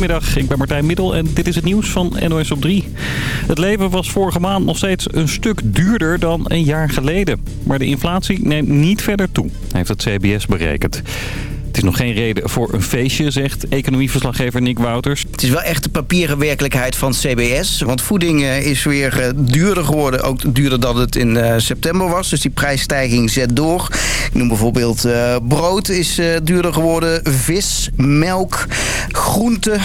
Goedemiddag, ik ben Martijn Middel en dit is het nieuws van NOS op 3. Het leven was vorige maand nog steeds een stuk duurder dan een jaar geleden. Maar de inflatie neemt niet verder toe, heeft het CBS berekend. Het is nog geen reden voor een feestje, zegt economieverslaggever Nick Wouters. Het is wel echt de papieren werkelijkheid van CBS. Want voeding eh, is weer eh, duurder geworden. Ook duurder dan het in eh, september was. Dus die prijsstijging zet door. Ik noem bijvoorbeeld brood is duurder geworden. Vis, melk, groente,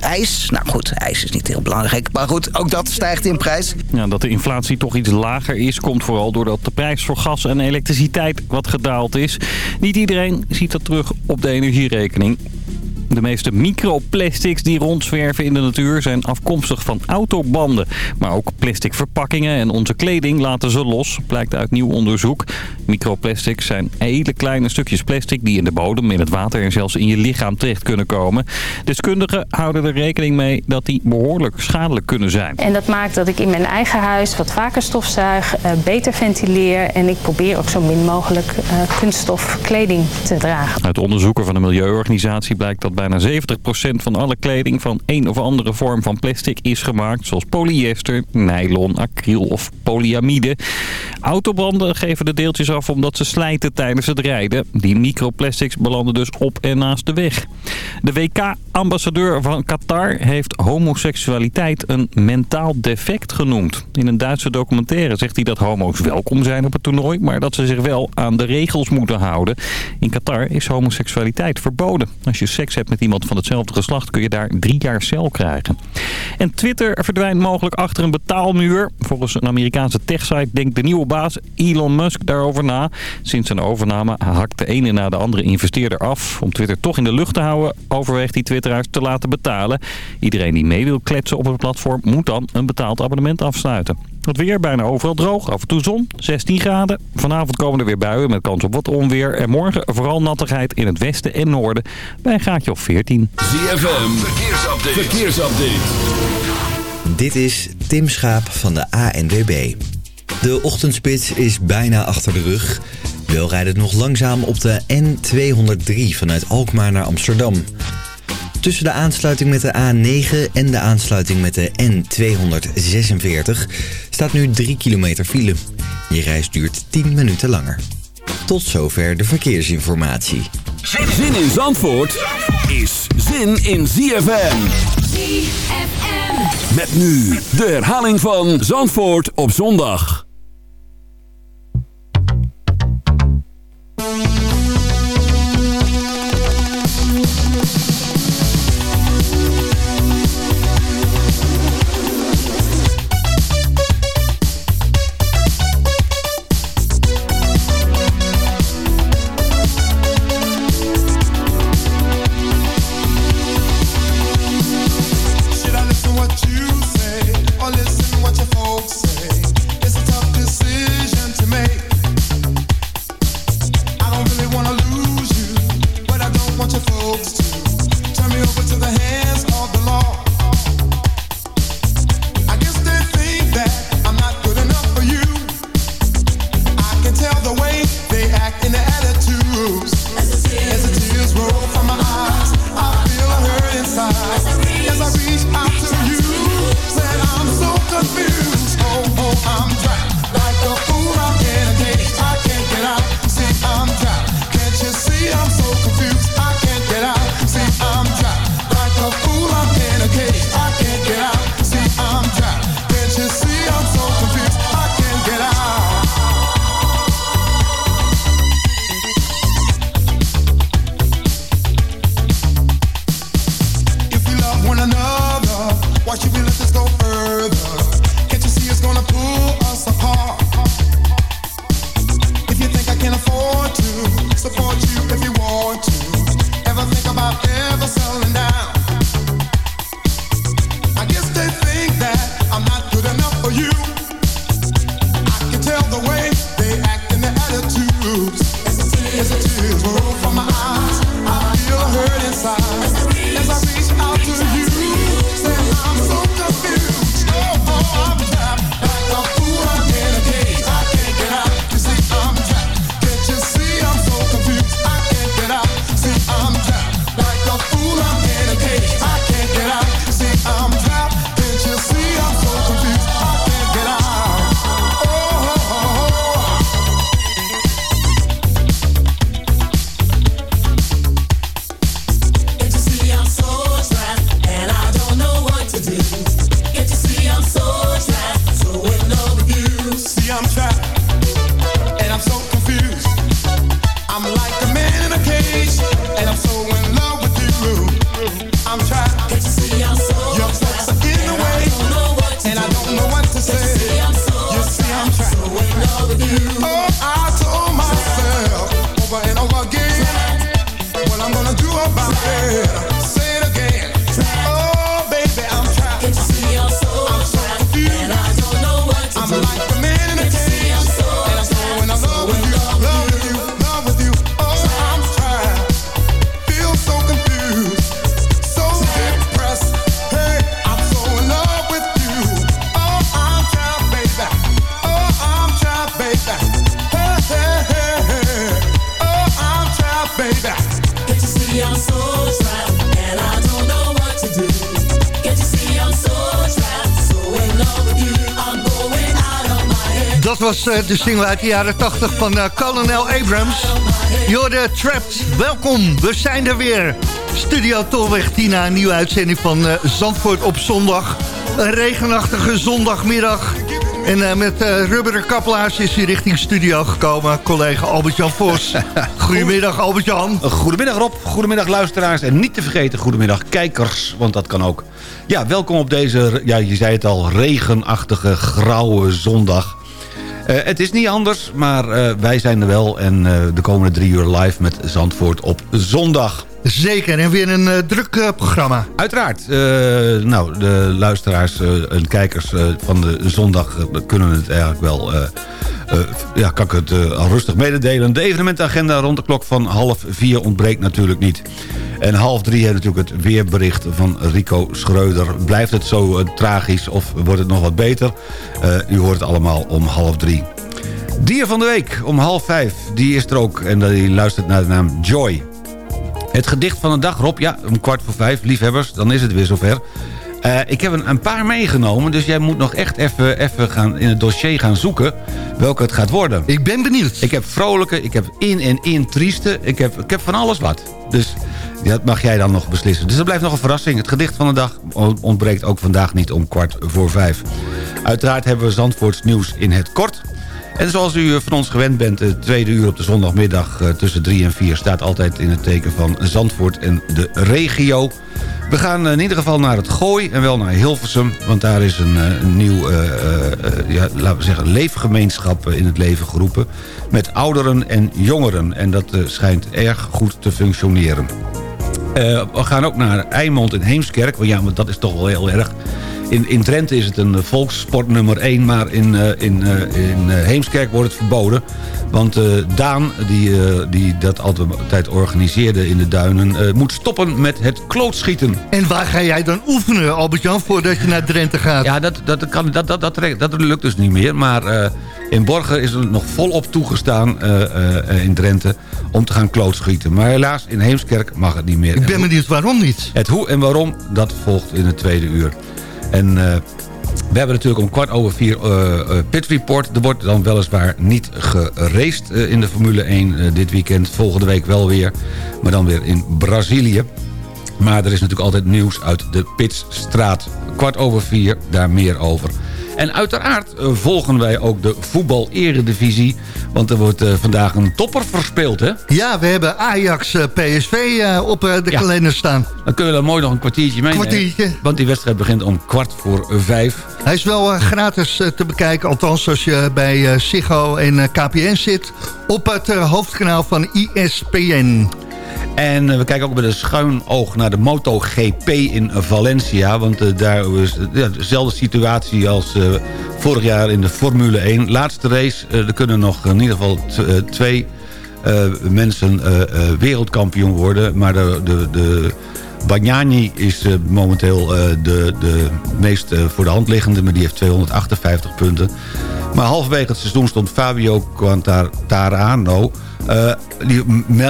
ijs. Nou goed, ijs is niet heel belangrijk. Maar goed, ook dat stijgt in prijs. Ja, dat de inflatie toch iets lager is... komt vooral doordat de prijs voor gas en elektriciteit wat gedaald is. Niet iedereen ziet dat terug op de energierekening. De meeste microplastics die rondzwerven in de natuur zijn afkomstig van autobanden. Maar ook plastic verpakkingen en onze kleding laten ze los, blijkt uit nieuw onderzoek. Microplastics zijn hele kleine stukjes plastic die in de bodem, in het water en zelfs in je lichaam terecht kunnen komen. Deskundigen houden er rekening mee dat die behoorlijk schadelijk kunnen zijn. En dat maakt dat ik in mijn eigen huis wat vaker stofzuig, eh, beter ventileer en ik probeer ook zo min mogelijk eh, kunststof kleding te dragen. Uit onderzoeken van de Milieuorganisatie blijkt dat bijna 70% van alle kleding van een of andere vorm van plastic is gemaakt. Zoals polyester, nylon, acryl of polyamide. Autobanden geven de deeltjes af omdat ze slijten tijdens het rijden. Die microplastics belanden dus op en naast de weg. De WK-ambassadeur van Qatar heeft homoseksualiteit een mentaal defect genoemd. In een Duitse documentaire zegt hij dat homo's welkom zijn op het toernooi... maar dat ze zich wel aan de regels moeten houden. In Qatar is homoseksualiteit verboden. Als je seks hebt met iemand van hetzelfde geslacht kun je daar drie jaar cel krijgen. En Twitter verdwijnt mogelijk achter een betaalmuur. Volgens een Amerikaanse techsite denkt de nieuwe baas Elon Musk daarover na. Sinds zijn overname hakt de ene na de andere investeerder af. Om Twitter toch in de lucht te houden overweegt hij Twitteraars te laten betalen. Iedereen die mee wil kletsen op het platform moet dan een betaald abonnement afsluiten. Het weer bijna overal droog, af en toe zon, 16 graden. Vanavond komen er weer buien met kans op wat onweer. En morgen vooral nattigheid in het westen en noorden bij een gaatje of 14. ZFM, verkeersupdate. verkeersupdate. Dit is Tim Schaap van de ANWB. De ochtendspits is bijna achter de rug. Wel rijdt het nog langzaam op de N203 vanuit Alkmaar naar Amsterdam. Tussen de aansluiting met de A9 en de aansluiting met de N246 staat nu 3 kilometer file. Je reis duurt 10 minuten langer. Tot zover de verkeersinformatie. Zin in Zandvoort is zin in ZFM. ZFM. Met nu de herhaling van Zandvoort op zondag. To the hands Oh, I was uh, de single uit de jaren 80 van uh, Colonel Abrams. Jorde Trapped, welkom, we zijn er weer. Studio Tolweg Tina, een nieuwe uitzending van uh, Zandvoort op zondag. Een regenachtige zondagmiddag. En met rubberen kaplaars is hij richting studio gekomen. Collega Albert-Jan Vos. Goedemiddag Albert-Jan. Goedemiddag Rob, goedemiddag luisteraars. En niet te vergeten, goedemiddag kijkers, want dat kan ook. Ja, welkom op deze, ja, je zei het al, regenachtige, grauwe zondag. Uh, het is niet anders, maar uh, wij zijn er wel. En uh, de komende drie uur live met Zandvoort op zondag. Zeker, en weer een druk programma. Uiteraard. nou, de luisteraars en kijkers van de zondag kunnen het eigenlijk wel... ja, kan ik het al rustig mededelen. De evenementagenda rond de klok van half vier ontbreekt natuurlijk niet. En half drie hebben natuurlijk het weerbericht van Rico Schreuder. Blijft het zo uh, tragisch of wordt het nog wat beter? Uh, u hoort het allemaal om half drie. Dier van de week om half vijf. Die is er ook en die luistert naar de naam Joy. Het gedicht van de dag, Rob. Ja, om kwart voor vijf. Liefhebbers, dan is het weer zover. Uh, ik heb een, een, paar meegenomen, dus jij moet nog echt even gaan in het dossier gaan zoeken welke het gaat worden. Ik ben benieuwd. Ik heb vrolijke, ik heb in en in trieste, ik heb, ik heb van alles wat. Dus dat mag jij dan nog beslissen. Dus dat blijft nog een verrassing. Het gedicht van de dag ontbreekt ook vandaag niet om kwart voor vijf. Uiteraard hebben we Zandvoorts nieuws in het kort. En zoals u van ons gewend bent, de tweede uur op de zondagmiddag tussen drie en vier... staat altijd in het teken van Zandvoort en de regio. We gaan in ieder geval naar het Gooi en wel naar Hilversum... want daar is een, een nieuw, ja, laten we zeggen, leefgemeenschap in het leven geroepen... met ouderen en jongeren. En dat schijnt erg goed te functioneren. Uh, we gaan ook naar Eimond in Heemskerk. Want ja, maar dat is toch wel heel erg... In, in Drenthe is het een volkssport nummer 1, maar in, uh, in, uh, in Heemskerk wordt het verboden. Want Daan, die, die dat altijd organiseerde in de duinen... moet stoppen met het klootschieten. En waar ga jij dan oefenen, Albert-Jan, voordat je naar Drenthe gaat? Ja, dat, dat, kan, dat, dat, dat, dat, dat lukt dus niet meer. Maar in Borgen is er nog volop toegestaan in Drenthe om te gaan klootschieten. Maar helaas, in Heemskerk mag het niet meer. Ik ben benieuwd waarom niet. Het hoe en waarom, dat volgt in het tweede uur. En uh, we hebben natuurlijk om kwart over vier uh, uh, Pit Report. Er wordt dan weliswaar niet geraced in de Formule 1 dit weekend. Volgende week wel weer, maar dan weer in Brazilië. Maar er is natuurlijk altijd nieuws uit de Pitstraat. Kwart over vier, daar meer over. En uiteraard uh, volgen wij ook de voetbal-eredivisie. Want er wordt uh, vandaag een topper verspeeld, hè? Ja, we hebben Ajax-PSV uh, op de ja. kalender staan. Dan kunnen we daar mooi nog een kwartiertje mee kwartiertje. Want die wedstrijd begint om kwart voor vijf. Hij is wel gratis te bekijken. Althans, als je bij Ziggo en KPN zit. Op het hoofdkanaal van ESPN. En uh, we kijken ook met een schuin oog naar de MotoGP in Valencia. Want uh, daar is ja, dezelfde situatie als vorig jaar in de Formule 1. Laatste race, er kunnen nog in ieder geval twee mensen wereldkampioen worden. Maar de, de, de Bagnani is momenteel de, de meest voor de hand liggende. Maar die heeft 258 punten. Maar halverwege het seizoen stond Fabio Quartararo uh, die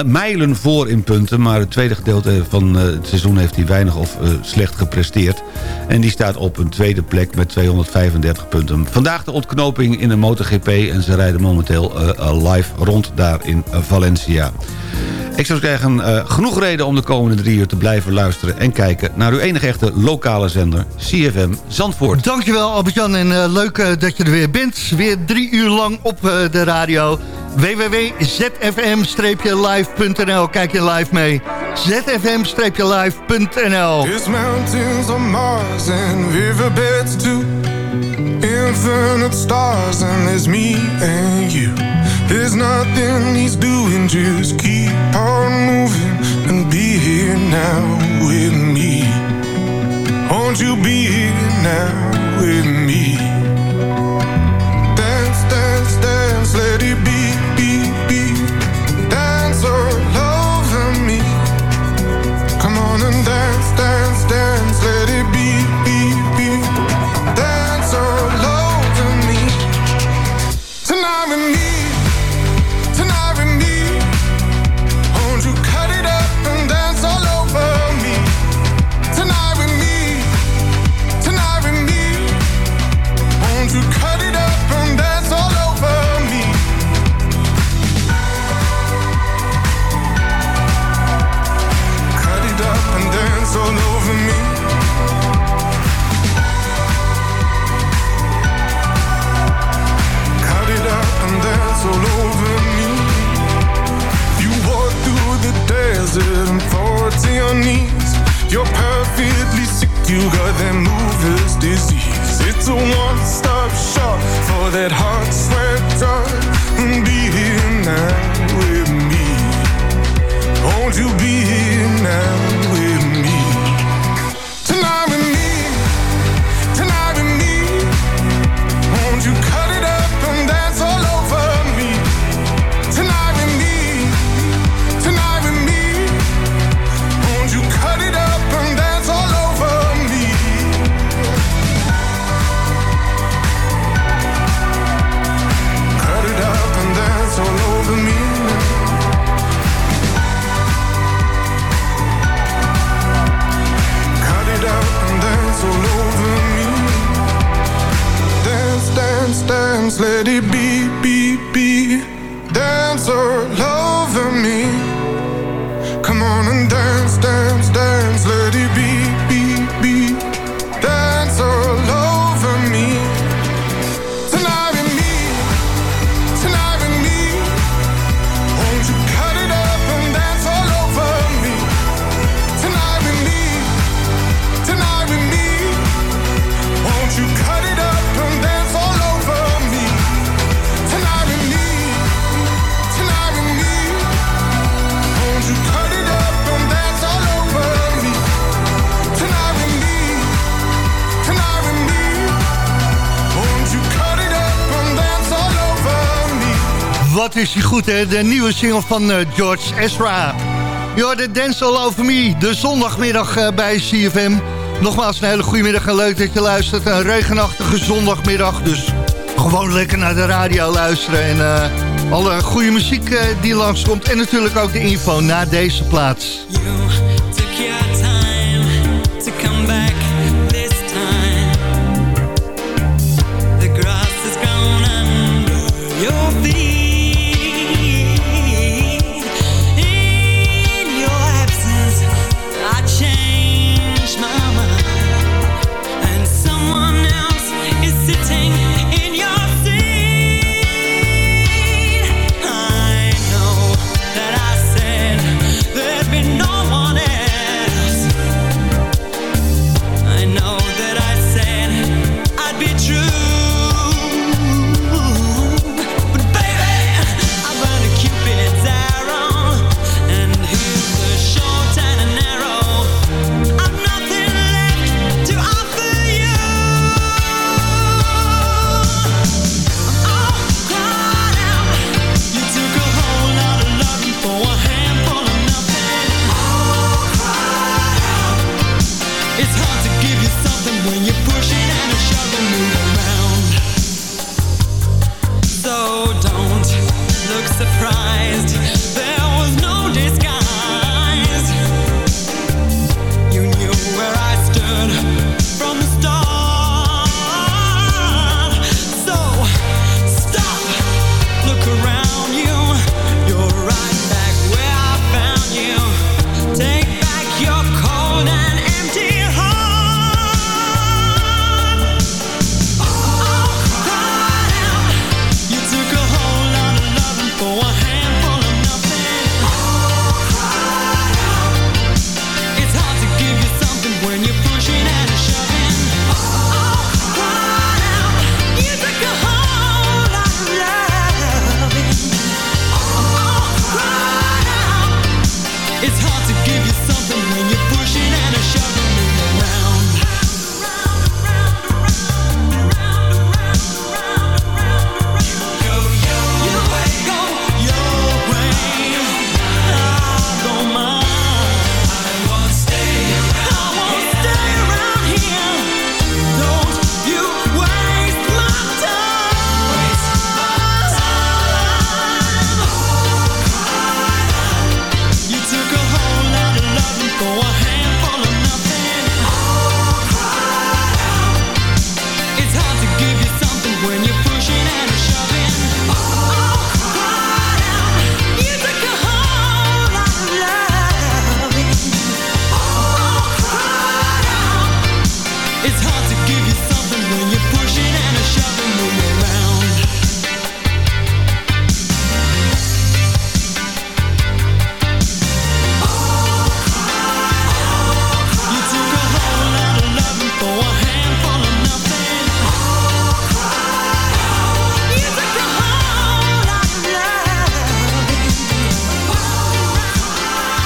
mijlen voor in punten, maar het tweede gedeelte van uh, het seizoen heeft hij weinig of uh, slecht gepresteerd. En die staat op een tweede plek met 235 punten. Vandaag de ontknoping in de MotoGP en ze rijden momenteel live rond daar in Valencia. Ik zou zeggen, uh, genoeg reden om de komende drie uur te blijven luisteren... en kijken naar uw enige echte lokale zender, CFM Zandvoort. Dankjewel Albert-Jan en uh, leuk uh, dat je er weer bent. Weer drie uur lang op de radio. www.zfm-live.nl Kijk je live mee. zfm-live.nl There's mountains on Mars and riverbeds too. Infinite stars and there's me and you. There's nothing he's doing, just keep on moving and be here now with me. Won't you be here now with me? is hij goed, hè? De nieuwe single van eh, George Ezra. You're the dance all over me, de zondagmiddag eh, bij CFM. Nogmaals een hele goede middag en leuk dat je luistert. Een regenachtige zondagmiddag, dus gewoon lekker naar de radio luisteren. En eh, alle goede muziek die langskomt en natuurlijk ook de info naar deze plaats.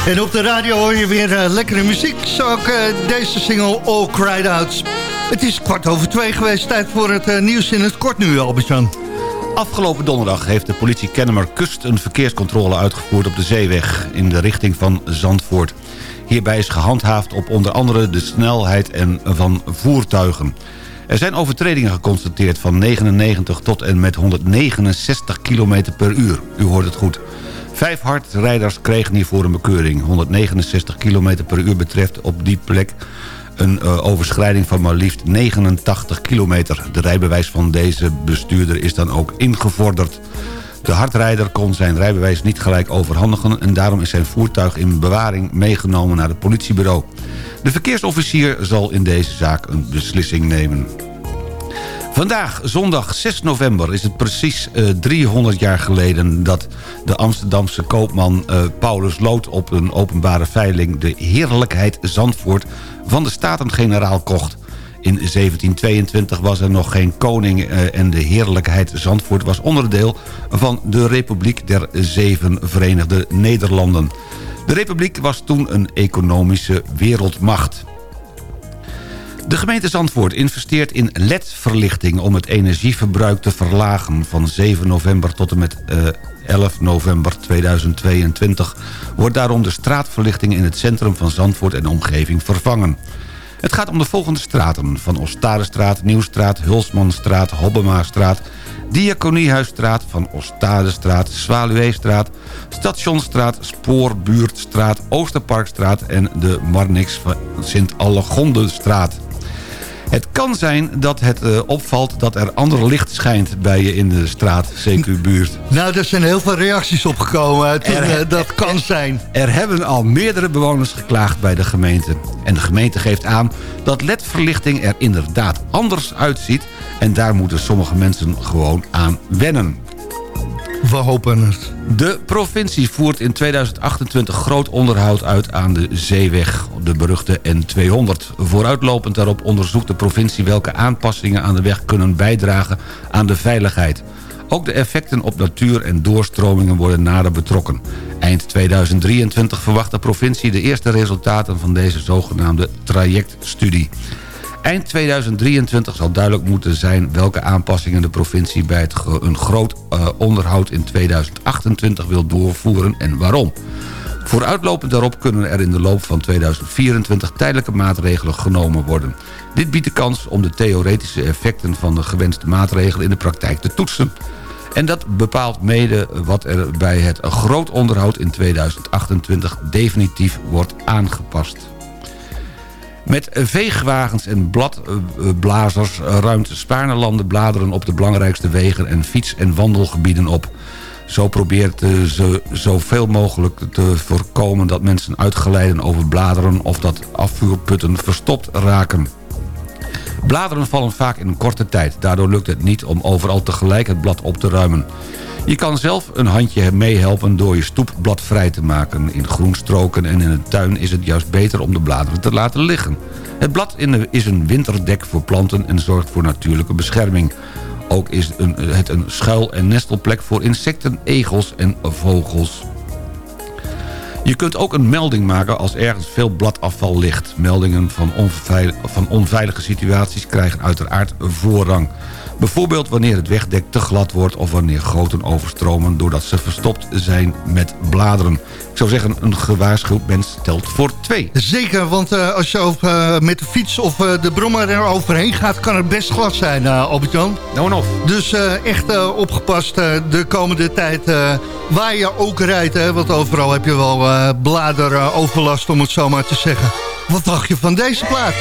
En op de radio hoor je weer eh, lekkere muziek. Zo ook eh, deze single All Cried Out. Het is kwart over twee geweest. Tijd voor het eh, nieuws in het kort nu, Albert-Jan. Afgelopen donderdag heeft de politie Kennemer Kust een verkeerscontrole uitgevoerd op de zeeweg in de richting van Zandvoort. Hierbij is gehandhaafd op onder andere de snelheid en van voertuigen. Er zijn overtredingen geconstateerd van 99 tot en met 169 km per uur. U hoort het goed. Vijf hardrijders kregen hiervoor een bekeuring. 169 km per uur betreft op die plek een uh, overschrijding van maar liefst 89 kilometer. De rijbewijs van deze bestuurder is dan ook ingevorderd. De hardrijder kon zijn rijbewijs niet gelijk overhandigen... en daarom is zijn voertuig in bewaring meegenomen naar het politiebureau. De verkeersofficier zal in deze zaak een beslissing nemen. Vandaag, zondag 6 november, is het precies uh, 300 jaar geleden... dat de Amsterdamse koopman uh, Paulus Lood op een openbare veiling... de heerlijkheid Zandvoort van de Staten-Generaal kocht. In 1722 was er nog geen koning uh, en de heerlijkheid Zandvoort... was onderdeel van de Republiek der Zeven Verenigde Nederlanden. De Republiek was toen een economische wereldmacht. De gemeente Zandvoort investeert in LED-verlichting... om het energieverbruik te verlagen. Van 7 november tot en met uh, 11 november 2022... wordt daarom de straatverlichting in het centrum van Zandvoort en omgeving vervangen. Het gaat om de volgende straten. Van Ostadestraat, Nieuwstraat, Hulsmanstraat, Hobbemastraat... Diakoniehuisstraat, Van Ostadestraat, Zwaluweestraat... Stationstraat, Spoorbuurtstraat, Oosterparkstraat... en de Marnix Sint-Allegondenstraat. Het kan zijn dat het uh, opvalt dat er ander licht schijnt bij je in de straat, CQ-buurt. Nou, er zijn heel veel reacties opgekomen. Toen, er, uh, dat kan zijn. Er hebben al meerdere bewoners geklaagd bij de gemeente. En de gemeente geeft aan dat ledverlichting er inderdaad anders uitziet... en daar moeten sommige mensen gewoon aan wennen. We hopen het. De provincie voert in 2028 groot onderhoud uit aan de zeeweg, de beruchte N200. Vooruitlopend daarop onderzoekt de provincie welke aanpassingen aan de weg kunnen bijdragen aan de veiligheid. Ook de effecten op natuur en doorstromingen worden nader betrokken. Eind 2023 verwacht de provincie de eerste resultaten van deze zogenaamde trajectstudie. Eind 2023 zal duidelijk moeten zijn welke aanpassingen de provincie bij het een groot uh, onderhoud in 2028 wil doorvoeren en waarom. Vooruitlopend daarop kunnen er in de loop van 2024 tijdelijke maatregelen genomen worden. Dit biedt de kans om de theoretische effecten van de gewenste maatregelen in de praktijk te toetsen. En dat bepaalt mede wat er bij het groot onderhoud in 2028 definitief wordt aangepast. Met veegwagens en bladblazers ruimt Spaarnelanden bladeren op de belangrijkste wegen en fiets- en wandelgebieden op. Zo probeert ze zoveel mogelijk te voorkomen dat mensen uitgeleiden over bladeren of dat afvuurputten verstopt raken. Bladeren vallen vaak in korte tijd. Daardoor lukt het niet om overal tegelijk het blad op te ruimen. Je kan zelf een handje meehelpen door je stoepblad vrij te maken. In groenstroken en in een tuin is het juist beter om de bladeren te laten liggen. Het blad is een winterdek voor planten en zorgt voor natuurlijke bescherming. Ook is het een schuil- en nestelplek voor insecten, egels en vogels. Je kunt ook een melding maken als ergens veel bladafval ligt. Meldingen van onveilige situaties krijgen uiteraard voorrang. Bijvoorbeeld wanneer het wegdek te glad wordt... of wanneer goten overstromen doordat ze verstopt zijn met bladeren. Ik zou zeggen, een gewaarschuwd mens telt voor twee. Zeker, want uh, als je over, uh, met de fiets of uh, de brommer er overheen gaat... kan het best glad zijn, Albert-Jan. Nou en of. Dus echt opgepast de komende tijd waar je ook rijdt. Hè, want overal heb je wel bladeroverlast, om het zo maar te zeggen. Wat dacht je van deze plaat?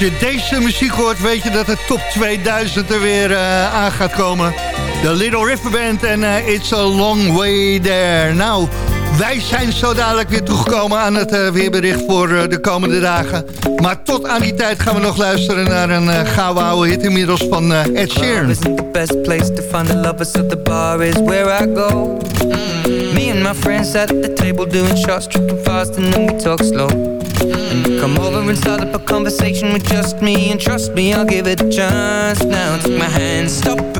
Je deze muziek hoort, weet je dat de top 2000 er weer eh, aan gaat komen. De Little River Band en eh, It's a Long Way There. Nou, wij zijn zo dadelijk weer toegekomen aan het eh, weerbericht voor eh, de komende dagen. Maar tot aan die tijd gaan we nog luisteren naar een uh, gouden oude hit inmiddels van Ed Sheeran. isn't the best place to find the lovers, so the bar is where I go. Me and my friends at the table doing shots, tripping fast, and then we talk slow. And come over and start up a conversation with just me, and trust me, I'll give it a chance. Now take my hand, stop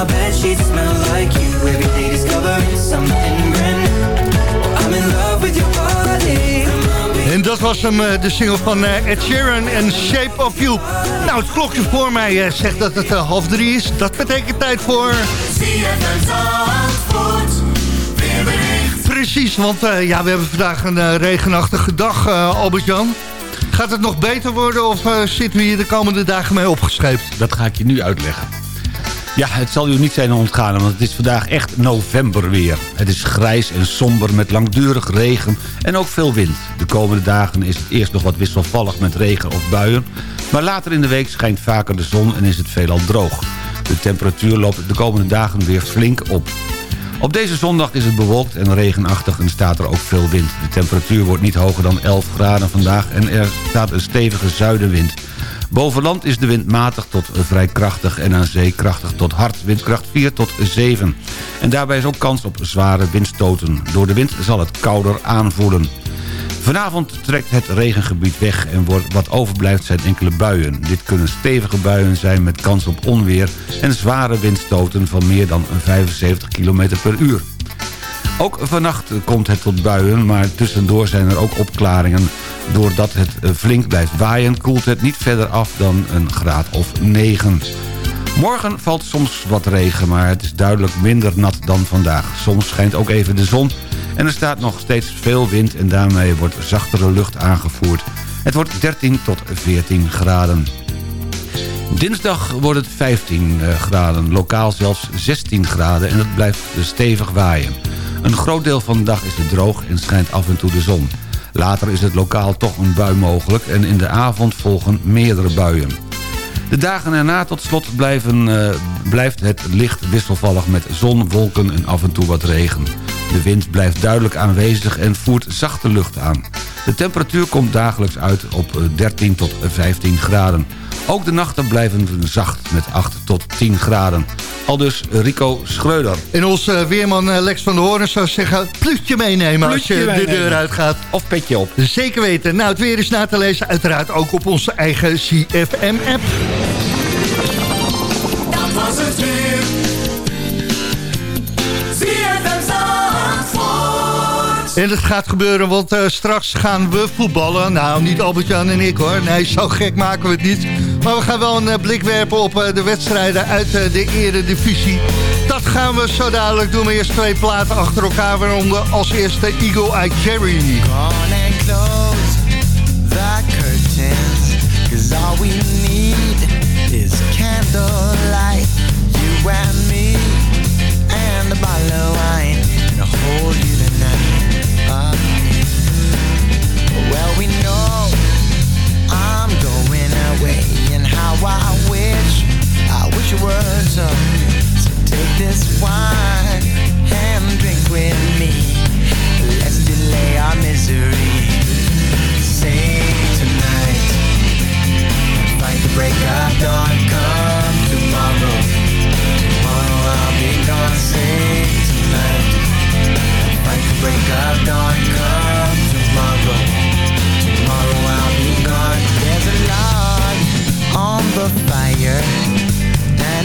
my bed sheets smell like you. Every day discovering something brand new. I'm in love with your body. En dat was hem, eh, de single van eh, Ed Sheeran en Shape of You. Nou, het klokje voor mij eh, zegt dat het half drie is. Dat betekent tijd voor... Precies, want eh, ja, we hebben vandaag een regenachtige dag, eh, Albert-Jan. Gaat het nog beter worden of zitten we hier de komende dagen mee opgescheept? Dat ga ik je nu uitleggen. Ja, het zal u niet zijn ontgaan, want het is vandaag echt november weer. Het is grijs en somber met langdurig regen en ook veel wind. De komende dagen is het eerst nog wat wisselvallig met regen of buien... maar later in de week schijnt vaker de zon en is het veelal droog. De temperatuur loopt de komende dagen weer flink op. Op deze zondag is het bewolkt en regenachtig en staat er ook veel wind. De temperatuur wordt niet hoger dan 11 graden vandaag en er staat een stevige zuidenwind. Boven land is de wind matig tot vrij krachtig en aan zee krachtig tot hard. Windkracht 4 tot 7. En daarbij is ook kans op zware windstoten. Door de wind zal het kouder aanvoelen. Vanavond trekt het regengebied weg en wat overblijft zijn enkele buien. Dit kunnen stevige buien zijn met kans op onweer en zware windstoten van meer dan 75 km per uur. Ook vannacht komt het tot buien, maar tussendoor zijn er ook opklaringen. Doordat het eh, flink blijft waaien, koelt het niet verder af dan een graad of 9. Morgen valt soms wat regen, maar het is duidelijk minder nat dan vandaag. Soms schijnt ook even de zon en er staat nog steeds veel wind... en daarmee wordt zachtere lucht aangevoerd. Het wordt 13 tot 14 graden. Dinsdag wordt het 15 eh, graden, lokaal zelfs 16 graden en het blijft stevig waaien. Een groot deel van de dag is het droog en schijnt af en toe de zon. Later is het lokaal toch een bui mogelijk en in de avond volgen meerdere buien. De dagen erna tot slot eh, blijft het licht wisselvallig met zon, wolken en af en toe wat regen. De wind blijft duidelijk aanwezig en voert zachte lucht aan. De temperatuur komt dagelijks uit op eh, 13 tot 15 graden. Ook de nachten blijven zacht met 8 tot 10 graden. Aldus Rico Schreuder. En onze eh, weerman eh, Lex van der Hoorn zou zeggen... pluutje meenemen als je de deur uitgaat. Of petje op. Zeker weten. Nou, het weer is na te lezen uiteraard ook op onze eigen CFM-app. Dat was het weer. En het gaat gebeuren, want eh, straks gaan we voetballen. Nou, niet Albert-Jan en ik hoor. Nee, zo gek maken we het niet. Maar we gaan wel een eh, blik werpen op eh, de wedstrijden uit eh, de eredivisie. Dat gaan we zo dadelijk doen. Maar eerst twee platen achter elkaar. Waaronder als eerste Eagle Eye Jerry. All we need is You so take this wine and drink with me Let's delay our misery. Tonight. Fight the. Come tomorrow. Tomorrow I'll be gone. Tonight. Fight the. Come tomorrow. Tomorrow I'll be gone. There's a on the fire,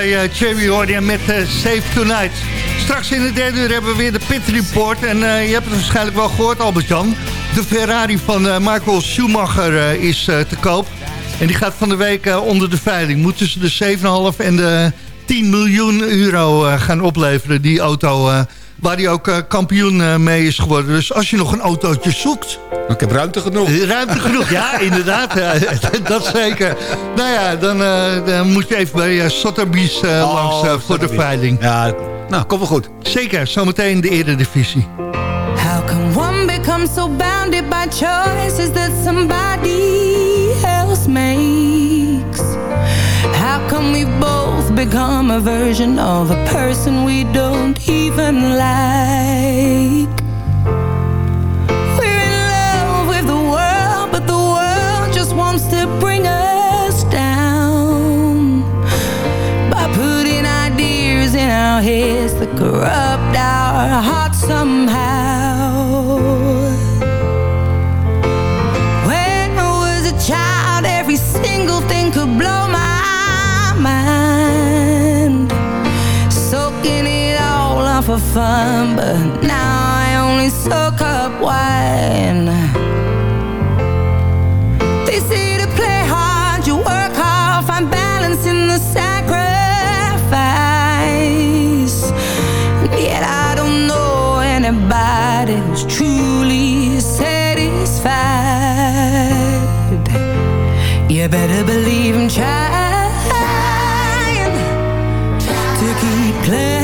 Eh, Cherry hoorde je met eh, Save Tonight. Straks in de derde uur hebben we weer de Pit Report. En eh, je hebt het waarschijnlijk wel gehoord, Albert-Jan. De Ferrari van eh, Michael Schumacher eh, is eh, te koop. En die gaat van de week eh, onder de veiling. Moet tussen de 7,5 en de 10 miljoen euro eh, gaan opleveren. Die auto eh, waar hij ook eh, kampioen eh, mee is geworden. Dus als je nog een autootje zoekt... Ik heb ruimte genoeg. Ruimte genoeg, ja, inderdaad. Ja, dat zeker. Nou ja, dan, eh, dan moet je even bij uh, Sotheby's eh, Oh, langs eh, voor de veiling. Ja, nou, komt wel goed. Zeker, zometeen de Eredivisie. How can one become so bounded by choices that somebody become a version of a person we don't even like? We're in love with the world, but the world just wants to bring us down by putting ideas in our heads that corrupt our hearts somehow. When I was a child, every single thing could blow my mind. For fun, but now I only soak up wine. They say to play hard, you work hard, find balance in the sacrifice. Yet I don't know anybody who's truly satisfied. You better believe I'm trying to keep climbing.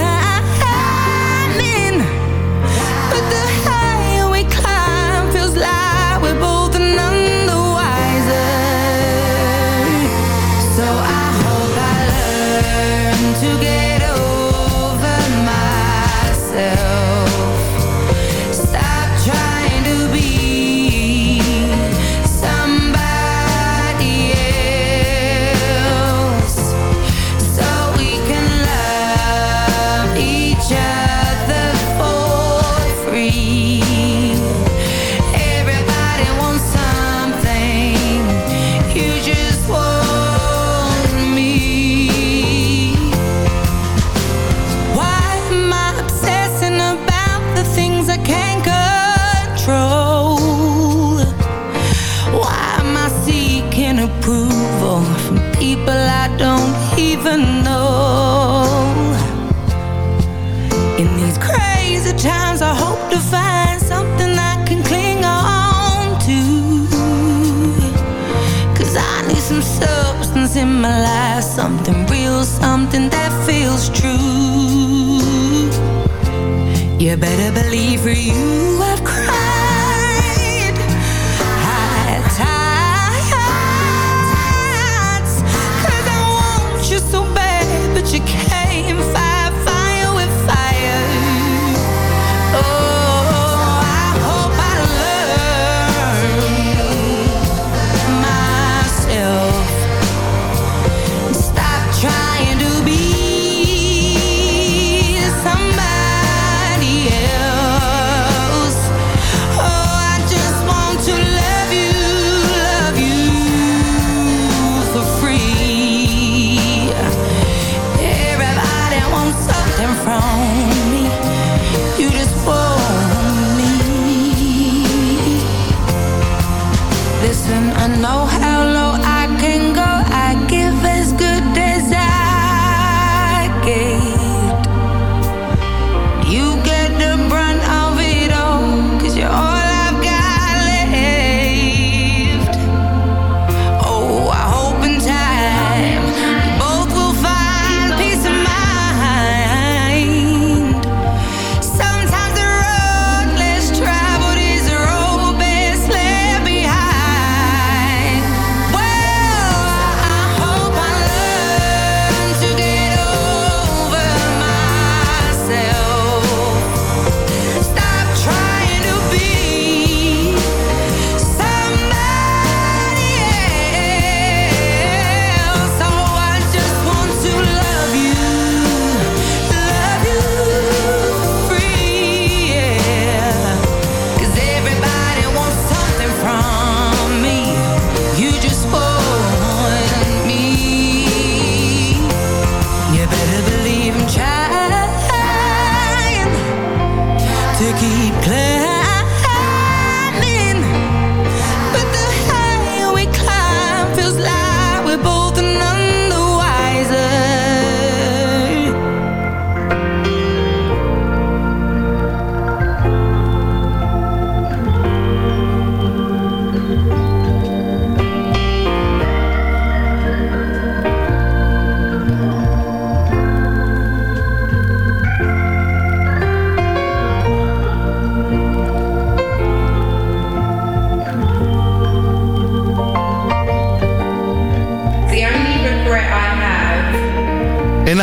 know how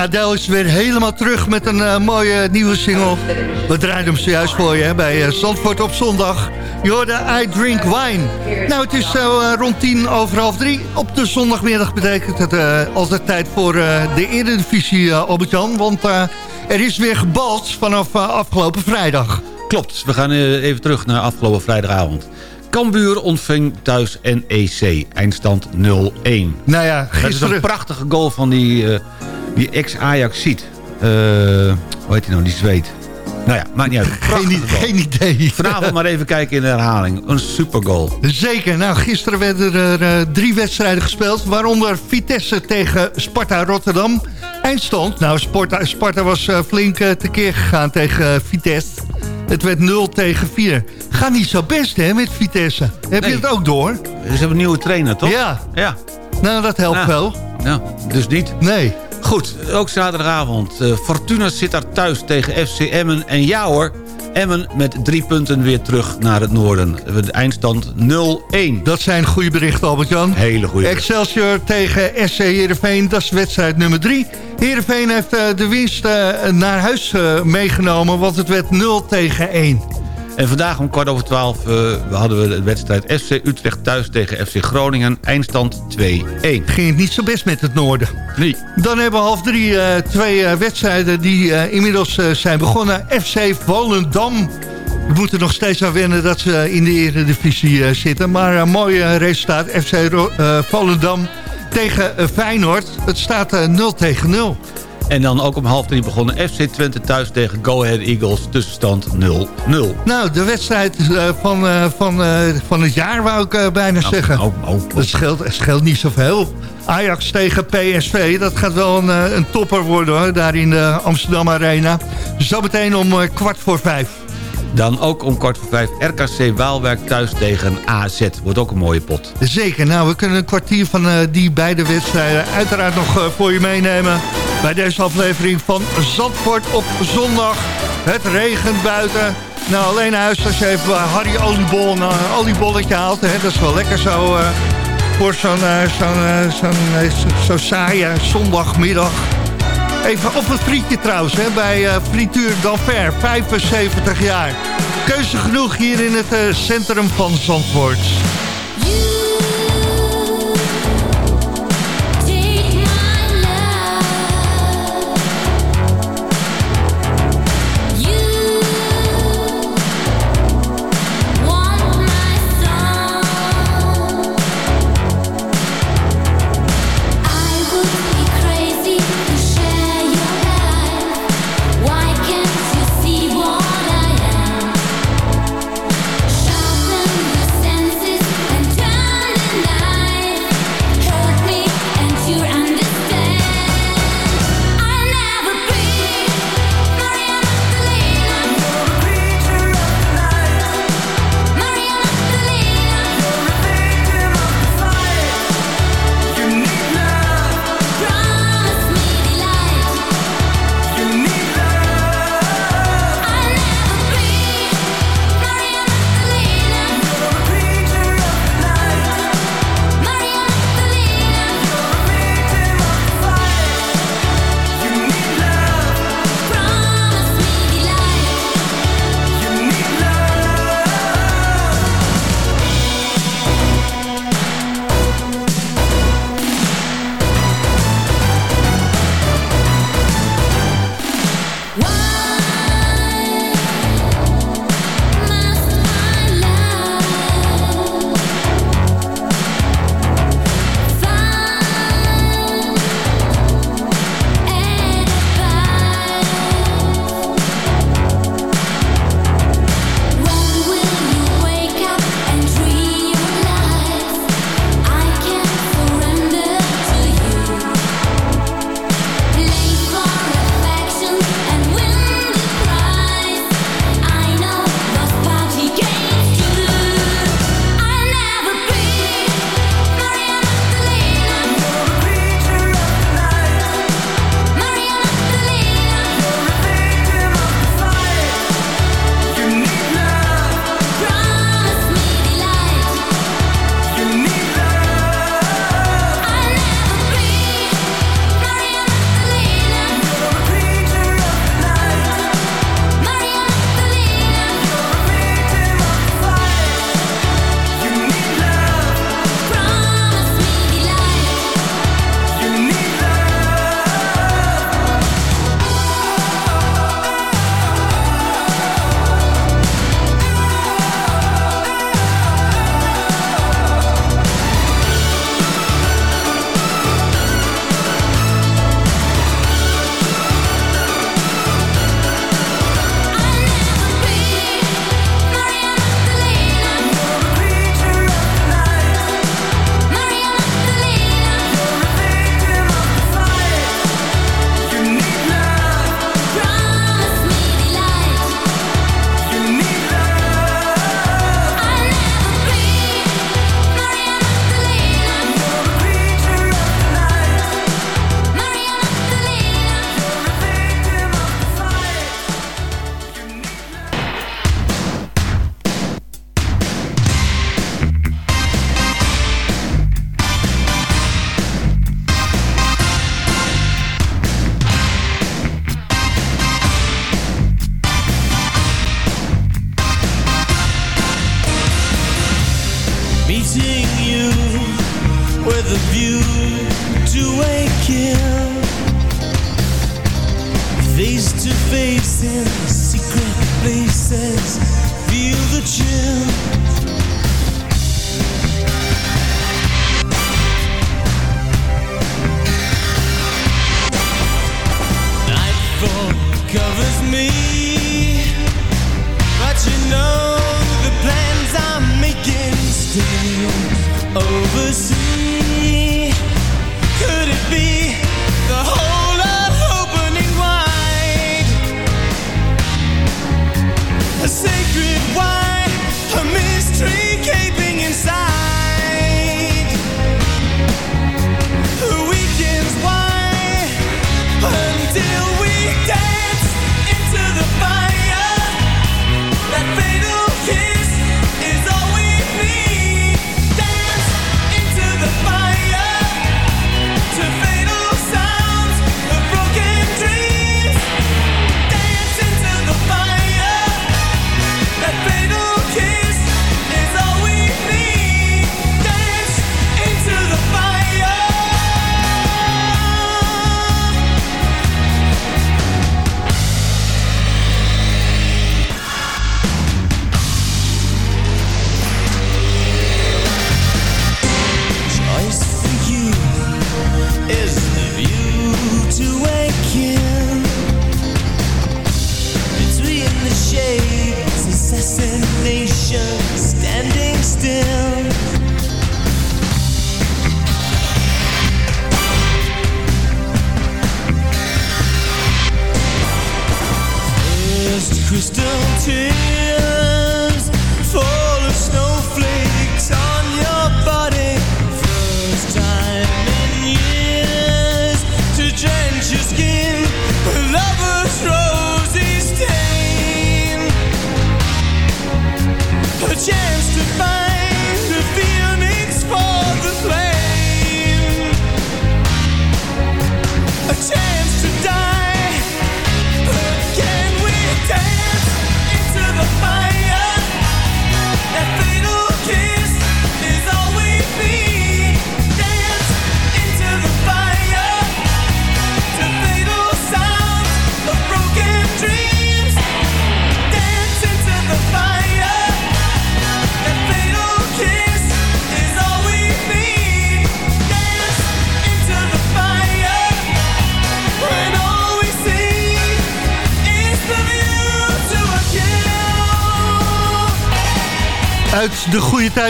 Adele is weer helemaal terug met een eh, mooie nieuwe single. We draaien hem zojuist voor je hè, bij eh, Zandvoort op zondag. Je hoorde I Drink Wine. Nou, het is zo eh, rond tien over half drie. Op de zondagmiddag betekent het altijd tijd voor de Eredivisie, uh, Albert-Jan. Want er is weer gebald vanaf afgelopen vrijdag. Klopt, we gaan even terug naar afgelopen vrijdagavond. Cambuur ontving thuis NEC, eindstand 0-1. Nou ja, Dat is gisteren... een prachtige goal van die, die ex-Ajax-ziet. Eh hoe heet hij nou, die zweet? Nou ja, maakt niet uit. Geen, geen idee. Vanavond maar even kijken in de herhaling. Een supergoal. Zeker. Nou, gisteren werden er eh, drie wedstrijden gespeeld. Waaronder Vitesse tegen Sparta Rotterdam. Eindstand. Nou, Sparta, Sparta was eh, flink tekeer gegaan tegen Vitesse. Het werd 0 tegen 4. Gaat niet zo best, hè, met Vitesse. Heb Nee. je het ook door? Ze hebben een nieuwe trainer, toch? Ja. Ja. Nou, dat helpt wel. ja, dus niet. Nee. Goed, ook zaterdagavond. Eh, Fortuna zit daar thuis tegen FC Emmen. En ja hoor, Emmen met drie punten weer terug naar het noorden. De eindstand 0-1. Dat zijn goede berichten, Albert-Jan. Hele goede Excelsior tegen SC Heerenveen, dat is wedstrijd nummer 3. Heerenveen heeft eh, de winst eh, naar huis meegenomen, want het werd 0 tegen 1. En vandaag om kwart over twaalf eh, hadden we de wedstrijd FC Utrecht thuis tegen FC Groningen. Eindstand 2-1. Ging het niet zo best met het noorden. Nee. Dan hebben we half drie eh, twee eh, wedstrijden die inmiddels zijn begonnen. FC Volendam. We moeten nog steeds aan wennen dat ze in de eredivisie zitten. Maar een mooi resultaat. FC Volendam tegen Feyenoord. Het staat eh, 0 tegen 0. En dan ook om half drie begonnen FC Twente thuis tegen Go Ahead Eagles. Tussenstand 0-0. Nou, de wedstrijd eh, van, eh, van, eh, van het jaar wou ik bijna zeggen. Oh, oh, oh. Dat scheelt, scheelt niet zoveel. Ajax tegen PSV, dat gaat wel een, een topper worden hoor, daar in de Amsterdam Arena. Zometeen om kwart voor vijf. Dan ook om kwart voor vijf RKC Waalwijk thuis tegen AZ. Wordt ook een mooie pot. Zeker, nou we kunnen een kwartier van eh, die beide wedstrijden uiteraard nog eh, voor je meenemen. Bij deze aflevering van Zandvoort op zondag. Het regent buiten. Nou, alleen naar huis als je even bij Harry Oliebol een eh, oliebolletje haalt. Hè, dat is wel lekker zo eh, voor zo'n eh, eh, zo'n, eh, zo- zo saaie zondagmiddag. Even op het frietje trouwens, hè, bij eh Frituur Danver, 75 jaar. Keuze genoeg hier in het eh, centrum van Zandvoort.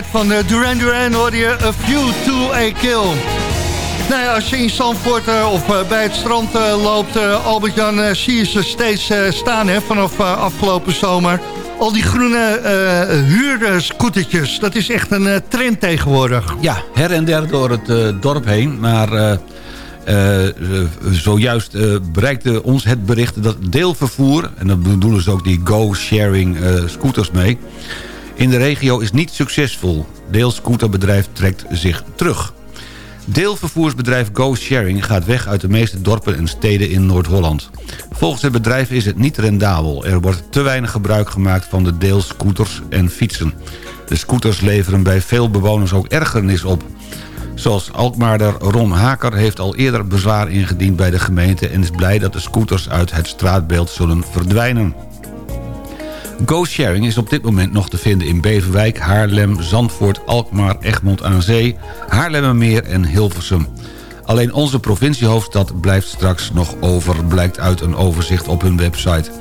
Van eh, Duran Duran hoor je A View to a Kill. Nou ja, als je in Zandvoort eh, of eh, bij het strand loopt, Albert-Jan, zie je ze steeds staan hè, vanaf afgelopen zomer. Al die groene eh huurscootertjes, dat is echt een trend tegenwoordig. Ja, her en der door het dorp heen. Maar zojuist bereikte ons het bericht dat deelvervoer... en dan bedoelen ze ook die go-sharing scooters mee... in de regio is niet succesvol. Deelscooterbedrijf trekt zich terug. Deelvervoersbedrijf Go Sharing gaat weg uit de meeste dorpen en steden in Noord-Holland. Volgens het bedrijf is het niet rendabel. Er wordt te weinig gebruik gemaakt van de deelscooters en fietsen. De scooters leveren bij veel bewoners ook ergernis op. Zoals Alkmaarder Ron Haker heeft al eerder bezwaar ingediend bij de gemeente... en is blij dat de scooters uit het straatbeeld zullen verdwijnen. Go-sharing is op dit moment nog te vinden in Beverwijk, Haarlem, Zandvoort, Alkmaar, Egmond aan Zee, Haarlemmermeer en Hilversum. Alleen onze provinciehoofdstad blijft straks nog over, blijkt uit een overzicht op hun website.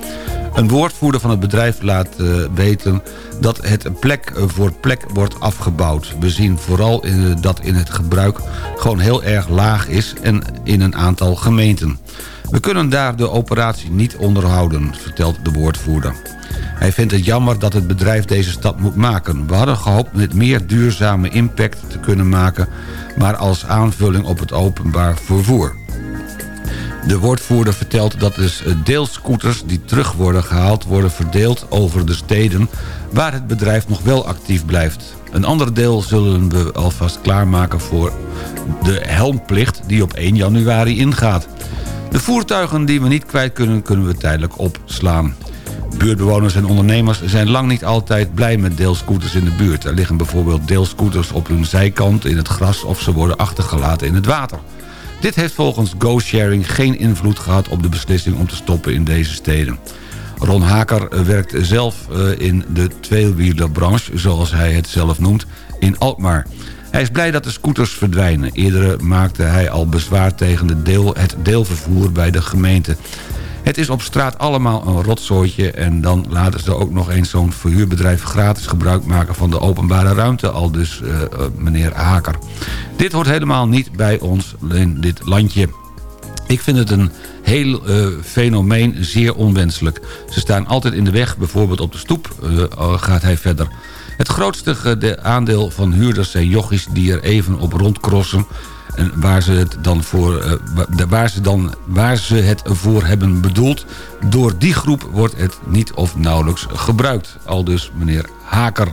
Een woordvoerder van het bedrijf laat eh, weten dat het plek voor plek wordt afgebouwd. We zien vooral eh, dat in het gebruik gewoon heel erg laag is en in een aantal gemeenten. We kunnen daar de operatie niet onderhouden, vertelt de woordvoerder. Hij vindt het jammer dat het bedrijf deze stap moet maken. We hadden gehoopt met meer duurzame impact te kunnen maken... maar als aanvulling op het openbaar vervoer. De woordvoerder vertelt dat dus deelscooters die terug worden gehaald... worden verdeeld over de steden waar het bedrijf nog wel actief blijft. Een ander deel zullen we alvast klaarmaken voor de helmplicht... die op 1 januari ingaat. De voertuigen die we niet kwijt kunnen, kunnen we tijdelijk opslaan. Buurtbewoners en ondernemers zijn lang niet altijd blij met deelscooters in de buurt. Er liggen bijvoorbeeld deelscooters op hun zijkant in het gras... of ze worden achtergelaten in het water. Dit heeft volgens Go Sharing geen invloed gehad op de beslissing om te stoppen in deze steden. Ron Haker werkt zelf eh, in de tweewielerbranche, zoals hij het zelf noemt, in Alkmaar. Hij is blij dat de scooters verdwijnen. Eerder maakte hij al bezwaar tegen de deel, het deelvervoer bij de gemeente. Het is op straat allemaal een rotzooitje... en dan laten ze ook nog eens zo'n verhuurbedrijf gratis gebruik maken... van de openbare ruimte, al dus eh, eh, meneer Haker. Dit hoort helemaal niet bij ons in dit landje. Ik vind het een heel eh, fenomeen zeer onwenselijk. Ze staan altijd in de weg, bijvoorbeeld op de stoep, gaat hij verder. Het grootste aandeel van huurders zijn jochies die er even op rondcrossen... En waar ze het dan voor, eh, wa- waar ze dan, waar ze het voor hebben bedoeld. Door die groep wordt het niet of nauwelijks gebruikt. Al dus meneer Haker.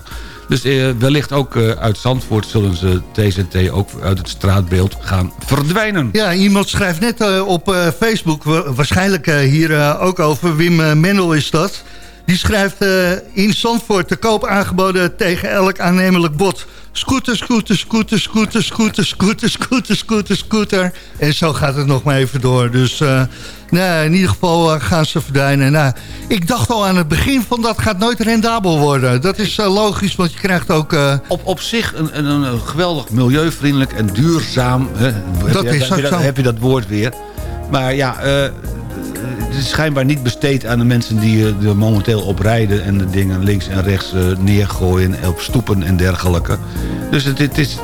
Dus eh, wellicht ook eh, uit Zandvoort zullen ze TZT ook uit het straatbeeld gaan verdwijnen. Ja, iemand schrijft net op Facebook, wa- waarschijnlijk hier ook over, Wim Mendel is dat. Die schrijft eh, in Zandvoort te koop aangeboden tegen elk aannemelijk bod. Scooter, scooter, scooter, scooter, scooter, scooter, scooter, scooter, scooter. En zo gaat het nog maar even door. Dus nou, in ieder geval eh, gaan ze verdwijnen. Nou, ik dacht al aan het begin van dat gaat nooit rendabel worden. Dat is logisch, want je krijgt ook... Op, op zich een, een, een geweldig milieuvriendelijk en duurzaam... Hè, Dat heb, je- is heb, je ook dat, heb je dat woord weer. Maar ja, het is schijnbaar niet besteed aan de mensen die eh, er momenteel op rijden... en de dingen links en rechts eh, neergooien op stoepen en dergelijke. Dus het, het is,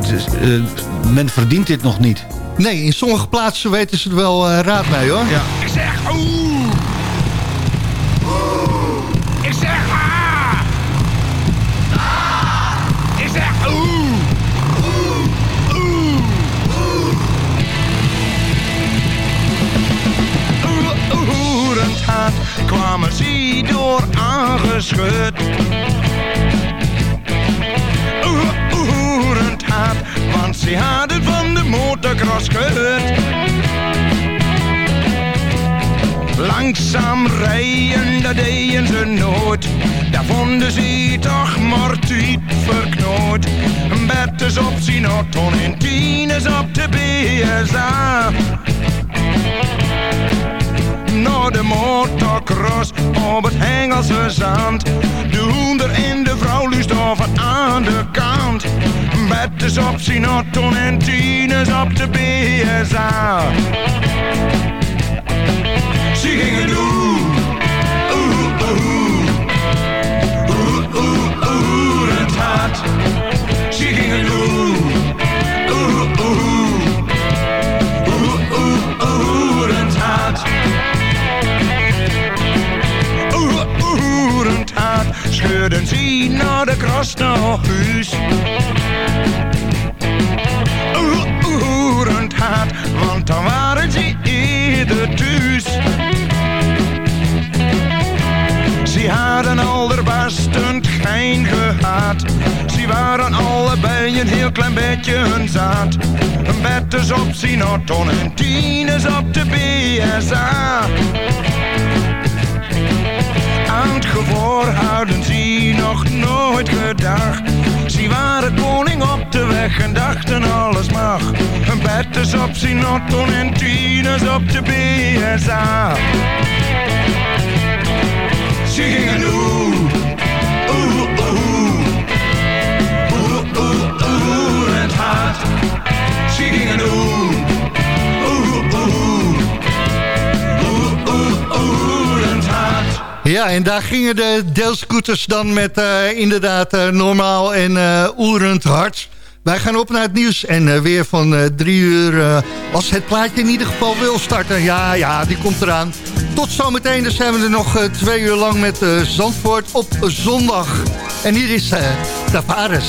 het is, eh, men verdient dit nog niet. nee, in sommige plaatsen weten ze er wel raad mee, hoor. Ja. Ik zeg. Oeh. Kwamen ze door aangeschud. Oerend hard, want ze hadden van de motocross gehoord. Langzaam rijden, dat deden ze nooit. Daar vonden ze toch maar tijd verknoot. Betters op zijn auto en tieners op de BSA. Naar de motocross op het Hengelse zand. De hoender en de vrouw lust over aan de kant. Betters op zijn auto en tieners op de BSA. Ze gingen doen. Scheurden ze naar de kras naar huis. Het hart. Want dan waren ze eerder thuis. Ze hadden allerbest een gein gehad. Ze waren allebei een heel klein beetje hun zaad. Een betters op zijn auto en tieners op de BSA. Hadden ze nog nooit gedacht. Ze waren koning op de weg en dachten alles mag. Een betters op zijn auto en tieners op de BSA. Ze gingen oeh, Ja, en daar gingen de deelscooters dan met eh, inderdaad eh, normaal en eh oerend hard. Wij gaan op naar het nieuws en weer van drie uur. als het plaatje in ieder geval wil starten. Ja, ja, die komt eraan. Tot zometeen, dan zijn we er nog twee uur lang met Zandvoort op zondag. En hier is Tavares.